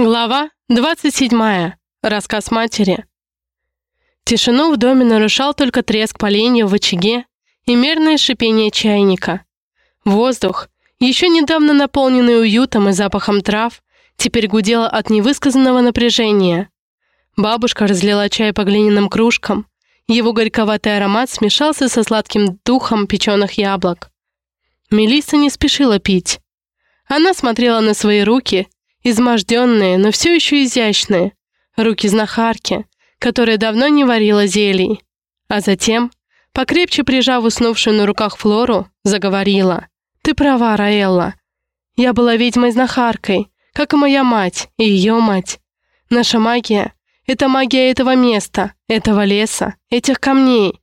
Глава 27. Рассказ матери. Тишину в доме нарушал только треск поленья в очаге и мерное шипение чайника. Воздух, еще недавно наполненный уютом и запахом трав, теперь гудел от невысказанного напряжения. Бабушка разлила чай по глиняным кружкам. Его горьковатый аромат смешался со сладким духом печеных яблок. Мелисса не спешила пить. Она смотрела на свои руки Изможденные, но все еще изящные. Руки знахарки, которая давно не варила зелий. А затем, покрепче прижав уснувшую на руках Флору, заговорила. «Ты права, Раэлла. Я была ведьмой-знахаркой, как и моя мать и ее мать. Наша магия — это магия этого места, этого леса, этих камней.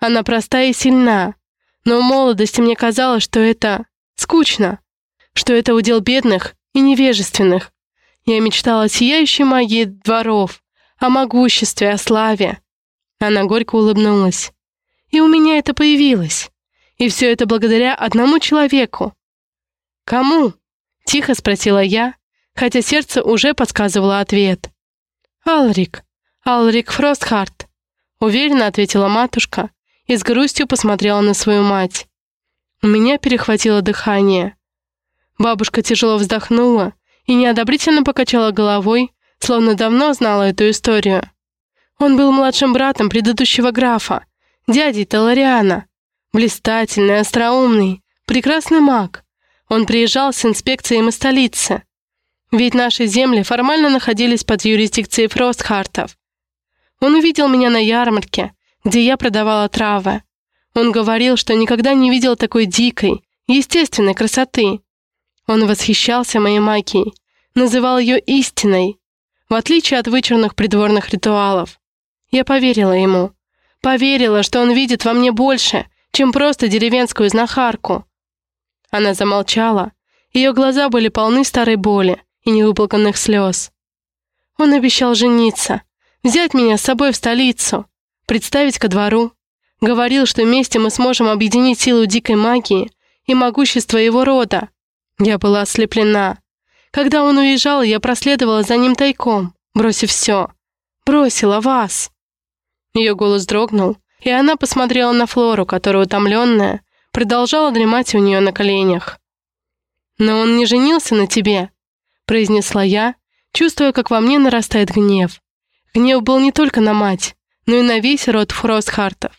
Она проста и сильна, но в молодости мне казалось, что это скучно, что это удел бедных и невежественных. Я мечтала о сияющей магии дворов, о могуществе, о славе. Она горько улыбнулась. И у меня это появилось. И все это благодаря одному человеку. «Кому?» — тихо спросила я, хотя сердце уже подсказывало ответ. «Алрик. Алрик Фростхарт», — уверенно ответила матушка и с грустью посмотрела на свою мать. У меня перехватило дыхание. Бабушка тяжело вздохнула и неодобрительно покачала головой, словно давно знала эту историю. Он был младшим братом предыдущего графа, дядей Талариана. Блистательный, остроумный, прекрасный маг. Он приезжал с инспекцией из столицы. Ведь наши земли формально находились под юрисдикцией Фростхартов. Он увидел меня на ярмарке, где я продавала травы. Он говорил, что никогда не видел такой дикой, естественной красоты. Он восхищался моей магией, называл ее истиной, в отличие от вычурных придворных ритуалов. Я поверила ему. Поверила, что он видит во мне больше, чем просто деревенскую знахарку. Она замолчала. Ее глаза были полны старой боли и невыплаканных слез. Он обещал жениться, взять меня с собой в столицу, представить ко двору. Говорил, что вместе мы сможем объединить силу дикой магии и могущество его рода. Я была ослеплена. Когда он уезжал, я проследовала за ним тайком, бросив все. Бросила вас. Ее голос дрогнул, и она посмотрела на Флору, которая, утомленная, продолжала дремать у нее на коленях. «Но он не женился на тебе», — произнесла я, чувствуя, как во мне нарастает гнев. Гнев был не только на мать, но и на весь род Фростхартов.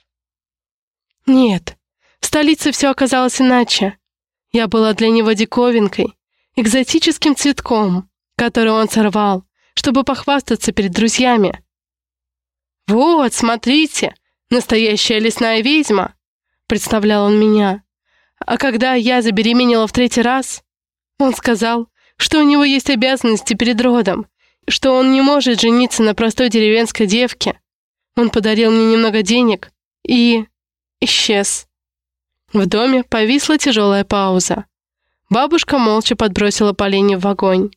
«Нет, в столице все оказалось иначе. Я была для него диковинкой, экзотическим цветком, который он сорвал, чтобы похвастаться перед друзьями. «Вот, смотрите, настоящая лесная ведьма!» — представлял он меня. А когда я забеременела в третий раз, он сказал, что у него есть обязанности перед родом, что он не может жениться на простой деревенской девке. Он подарил мне немного денег и... исчез. В доме повисла тяжелая пауза. Бабушка молча подбросила поленья в огонь.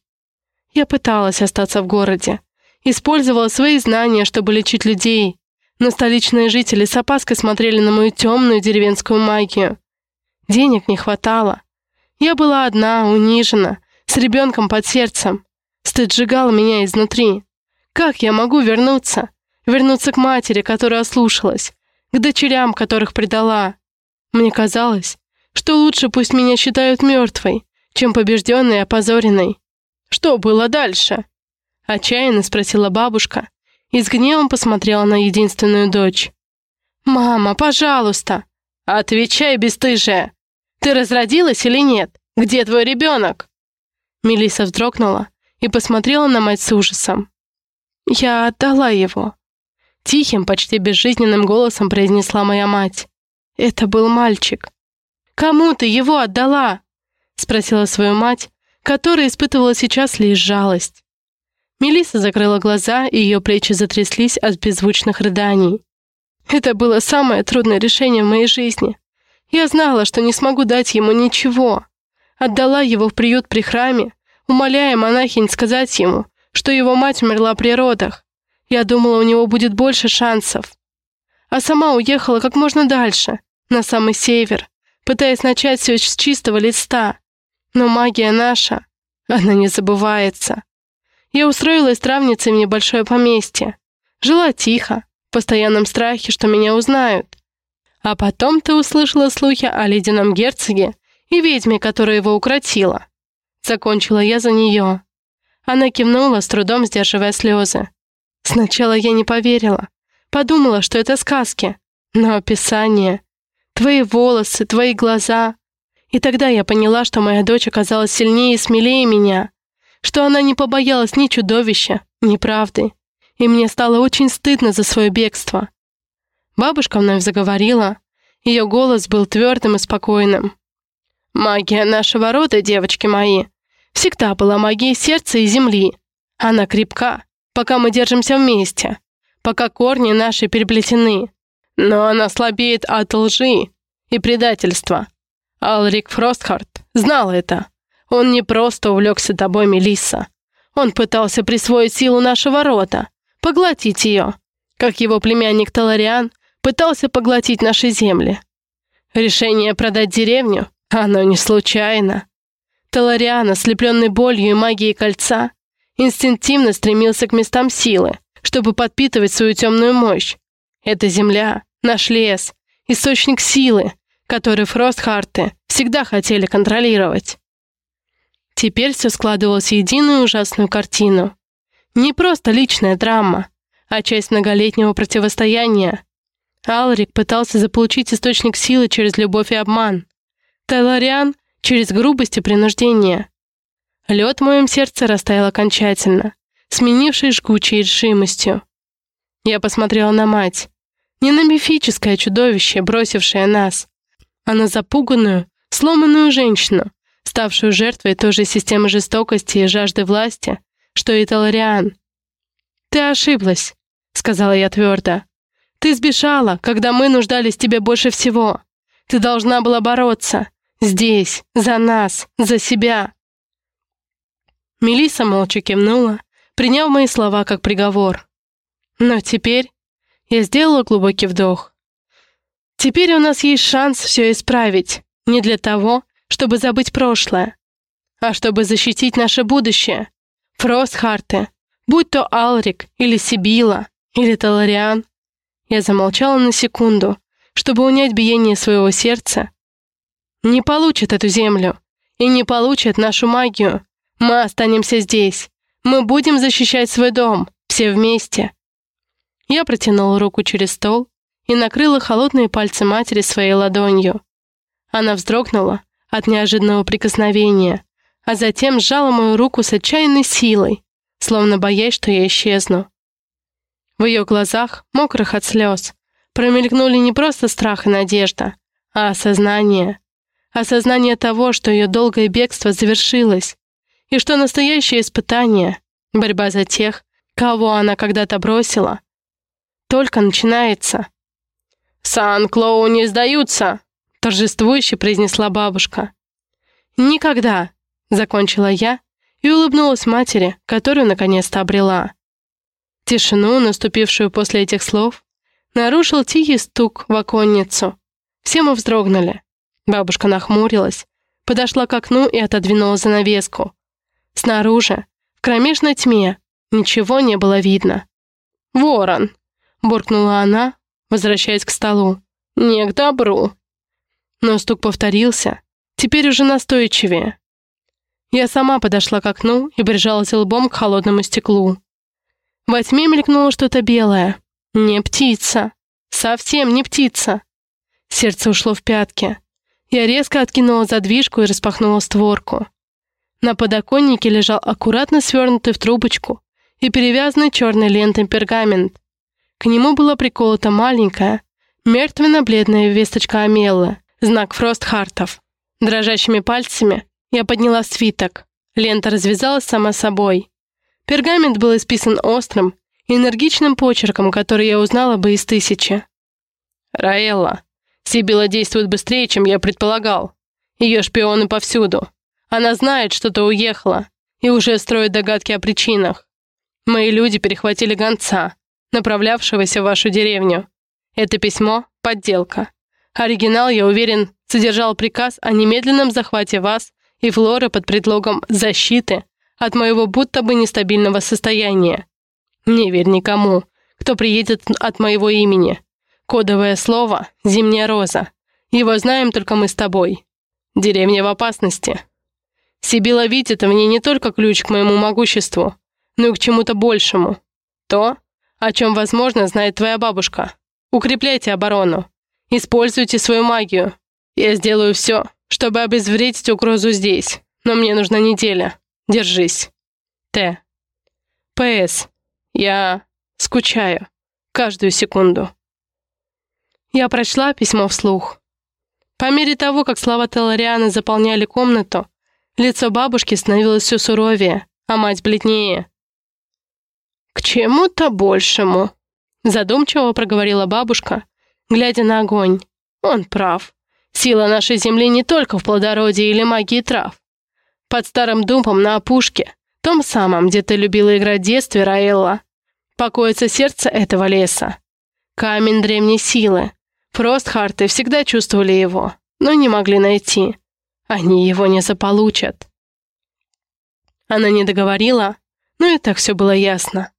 Я пыталась остаться в городе. Использовала свои знания, чтобы лечить людей. Но столичные жители с опаской смотрели на мою темную деревенскую магию. Денег не хватало. Я была одна, унижена, с ребенком под сердцем. Стыд сжигал меня изнутри. Как я могу вернуться? Вернуться к матери, которая ослушалась, к дочерям, которых предала. Мне казалось, что лучше пусть меня считают мертвой, чем побежденной и опозоренной. Что было дальше? Отчаянно спросила бабушка и с гневом посмотрела на единственную дочь. «Мама, пожалуйста!» «Отвечай, бесстыжая! Ты разродилась или нет? Где твой ребенок?» Мелиса вздрогнула и посмотрела на мать с ужасом. «Я отдала его», — тихим, почти безжизненным голосом произнесла моя мать. Это был мальчик. «Кому ты его отдала?» — спросила свою мать, которая испытывала сейчас лишь жалость. Мелисса закрыла глаза, и ее плечи затряслись от беззвучных рыданий. Это было самое трудное решение в моей жизни. Я знала, что не смогу дать ему ничего. Отдала его в приют при храме, умоляя монахинь сказать ему, что его мать умерла при родах. Я думала, у него будет больше шансов. А сама уехала как можно дальше, на самый север, пытаясь начать все с чистого листа. Но магия наша, она не забывается. Я устроилась травницей в небольшое поместье. Жила тихо, в постоянном страхе, что меня узнают. А потом ты услышала слухи о ледяном герцоге и ведьме, которая его укротила. Закончила я за нее. Она кивнула, с трудом сдерживая слезы. Сначала я не поверила. Подумала, что это сказки. Но описание... Твои волосы, твои глаза... И тогда я поняла, что моя дочь оказалась сильнее и смелее меня, что она не побоялась ни чудовища, ни правды. И мне стало очень стыдно за свое бегство. Бабушка вновь заговорила. Ее голос был твердым и спокойным. «Магия нашего рода, девочки мои, всегда была магией сердца и земли. Она крепка, пока мы держимся вместе, пока корни наши переплетены. Но она слабеет от лжи и предательства. Алрик Фростхарт знал это. Он не просто увлекся тобой, Мелисса. Он пытался присвоить силу нашего рода, поглотить ее, как его племянник Талариан пытался поглотить наши земли. Решение продать деревню, оно не случайно. Талариан, ослепленный болью и магией кольца, инстинктивно стремился к местам силы, чтобы подпитывать свою темную мощь. Эта земля, наш лес, источник силы, который Фростхарты всегда хотели контролировать. Теперь все складывалось в единую ужасную картину. Не просто личная драма, а часть многолетнего противостояния. Алрик пытался заполучить источник силы через любовь и обман. Тайлариан — через грубость и принуждение. Лед в моем сердце растаял окончательно, сменившись жгучей решимостью. Я посмотрела на мать. Не на мифическое чудовище, бросившее нас, а на запуганную, сломанную женщину, ставшую жертвой той же системы жестокости и жажды власти, что и Талариан. «Ты ошиблась», — сказала я твердо. «Ты сбежала, когда мы нуждались тебе больше всего. Ты должна была бороться. Здесь, за нас, за себя». Мелиса молча кивнула, приняв мои слова как приговор. Но теперь я сделала глубокий вдох. Теперь у нас есть шанс все исправить. Не для того, чтобы забыть прошлое, а чтобы защитить наше будущее. Фростхарты, будь то Алрик или Сибила, или Талариан. Я замолчала на секунду, чтобы унять биение своего сердца. Не получат эту землю и не получат нашу магию. Мы останемся здесь. Мы будем защищать свой дом, все вместе. Я протянула руку через стол и накрыла холодные пальцы матери своей ладонью. Она вздрогнула от неожиданного прикосновения, а затем сжала мою руку с отчаянной силой, словно боясь, что я исчезну. В ее глазах, мокрых от слез, промелькнули не просто страх и надежда, а осознание. Осознание того, что ее долгое бегство завершилось, и что настоящее испытание, борьба за тех, кого она когда-то бросила, только начинается. «Сан-Клоу не сдаются!» — торжествующе произнесла бабушка. «Никогда!» — закончила я и улыбнулась матери, которую наконец-то обрела. Тишину, наступившую после этих слов, нарушил тихий стук в оконницу. Все мы вздрогнули. Бабушка нахмурилась, подошла к окну и отодвинула занавеску. Снаружи, в кромешной тьме, ничего не было видно. «Ворон!» — буркнула она, возвращаясь к столу. «Не к добру!» Но стук повторился, теперь уже настойчивее. Я сама подошла к окну и прижалась лбом к холодному стеклу. Во тьме мелькнуло что-то белое. Не птица. Совсем не птица. Сердце ушло в пятки. Я резко откинула задвижку и распахнула створку. На подоконнике лежал аккуратно свернутый в трубочку и перевязанный черной лентой пергамент. К нему была приколота маленькая, мертвенно-бледная весточка Амеллы, знак Фростхартов. Дрожащими пальцами я подняла свиток. Лента развязалась сама собой. Пергамент был исписан острым, энергичным почерком, который я узнала бы из тысячи. «Раэлла, Сибила действует быстрее, чем я предполагал. Ее шпионы повсюду. Она знает, что ты уехала, и уже строит догадки о причинах. Мои люди перехватили гонца, направлявшегося в вашу деревню. Это письмо — подделка. Оригинал, я уверен, содержал приказ о немедленном захвате вас и Флоры под предлогом защиты от моего будто бы нестабильного состояния. Не верь никому, кто приедет от моего имени. Кодовое слово — «Зимняя роза». Его знаем только мы с тобой. Деревня в опасности. Сибила видит в ней не только ключ к моему могуществу, но и к чему-то большему. То, о чем, возможно, знает твоя бабушка. Укрепляйте оборону. Используйте свою магию. Я сделаю все, чтобы обезвредить угрозу здесь, но мне нужна неделя. Держись. Т. П.С. Я скучаю. Каждую секунду. Я прочла письмо вслух. По мере того, как слова Теларианы заполняли комнату, лицо бабушки становилось все суровее, а мать бледнее. «К чему-то большему», — задумчиво проговорила бабушка, глядя на огонь. «Он прав. Сила нашей земли не только в плодородии или магии трав. Под старым думом на опушке, том самом, где ты любила играть в детстве, Раэлла, покоится сердце этого леса. Камень древней силы. Фростхарты всегда чувствовали его, но не могли найти. Они его не заполучат». Она не договорила, но и так все было ясно.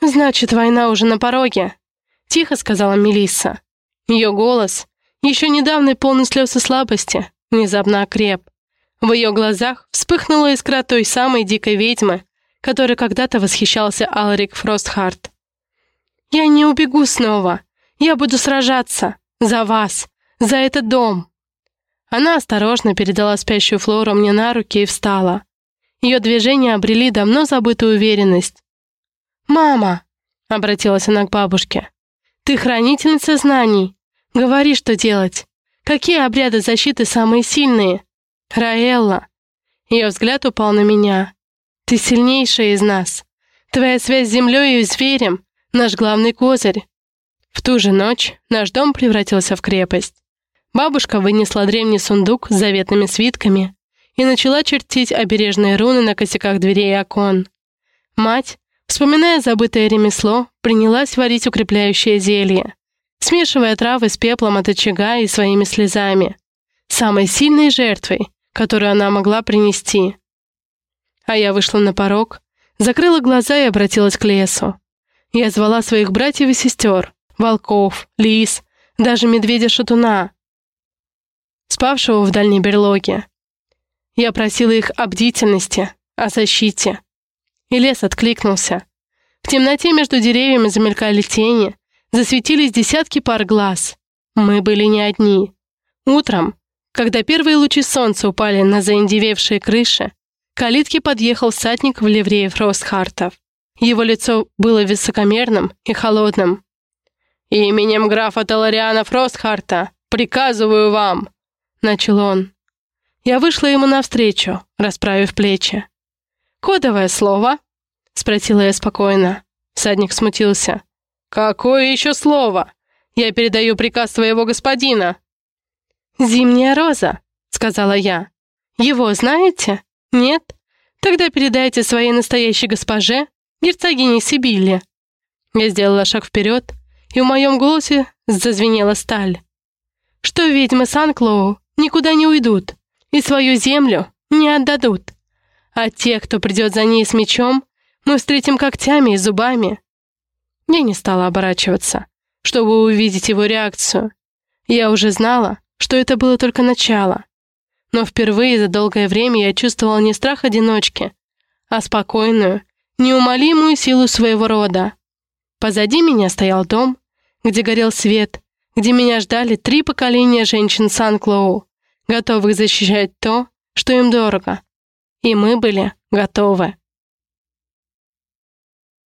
«Значит, война уже на пороге», — тихо сказала Мелисса. Ее голос, еще недавно полный слез и слабости, внезапно окреп. В ее глазах вспыхнула искра той самой дикой ведьмы, которой когда-то восхищался Алрик Фростхарт. «Я не убегу снова. Я буду сражаться. За вас. За этот дом». Она осторожно передала спящую Флору мне на руки и встала. Ее движения обрели давно забытую уверенность. «Мама!» — обратилась она к бабушке. «Ты хранительница знаний. Говори, что делать. Какие обряды защиты самые сильные?» «Раэлла!» Ее взгляд упал на меня. «Ты сильнейшая из нас. Твоя связь с землей и зверем — наш главный козырь». В ту же ночь наш дом превратился в крепость. Бабушка вынесла древний сундук с заветными свитками и начала чертить обережные руны на косяках дверей и окон. Мать Вспоминая забытое ремесло, принялась варить укрепляющее зелье, смешивая травы с пеплом от очага и своими слезами, самой сильной жертвой, которую она могла принести. А я вышла на порог, закрыла глаза и обратилась к лесу. Я звала своих братьев и сестер, волков, лис, даже медведя-шатуна, спавшего в дальней берлоге. Я просила их о бдительности, о защите, и лес откликнулся. В темноте между деревьями замелькали тени, засветились десятки пар глаз. Мы были не одни. Утром, когда первые лучи солнца упали на заиндевевшие крыши, к калитке подъехал всадник в ливрее Фростхартов. Его лицо было высокомерным и холодным. «Именем графа Талариана Фростхарта приказываю вам!» — начал он. Я вышла ему навстречу, расправив плечи. «Кодовое слово?» — спросила я спокойно. Садник смутился. «Какое еще слово? Я передаю приказ твоего господина». «Зимняя роза», — сказала я. «Его знаете? Нет? Тогда передайте своей настоящей госпоже, герцогине Сибилле». Я сделала шаг вперед, и в моем голосе зазвенела сталь. «Что ведьмы Санклоу никуда не уйдут и свою землю не отдадут а тех, кто придет за ней с мечом, мы встретим когтями и зубами. Я не стала оборачиваться, чтобы увидеть его реакцию. Я уже знала, что это было только начало. Но впервые за долгое время я чувствовала не страх одиночки, а спокойную, неумолимую силу своего рода. Позади меня стоял дом, где горел свет, где меня ждали три поколения женщин Сан-Клоу, готовых защищать то, что им дорого, и мы были готовы.